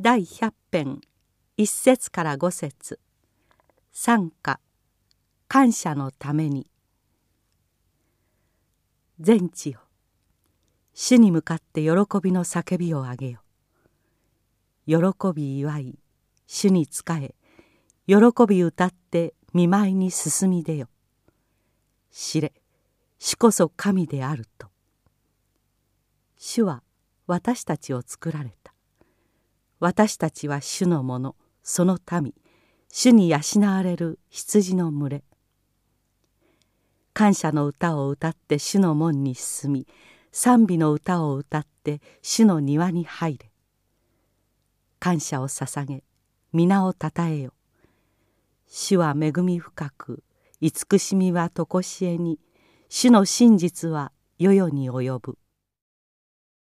第百編一節から五節。賛歌感謝のために。全地よ主に向かって喜びの叫びをあげよ。喜び祝い主に仕え喜び歌って見舞いに進み出よ。知れ主こそ神であると。主は私たちを作られた。私たちは主のものその民主に養われる羊の群れ。感謝の歌を歌って主の門に進み賛美の歌を歌って主の庭に入れ。感謝を捧げ皆をたたえよ。主は恵み深く慈しみは常しえに主の真実は世々に及ぶ。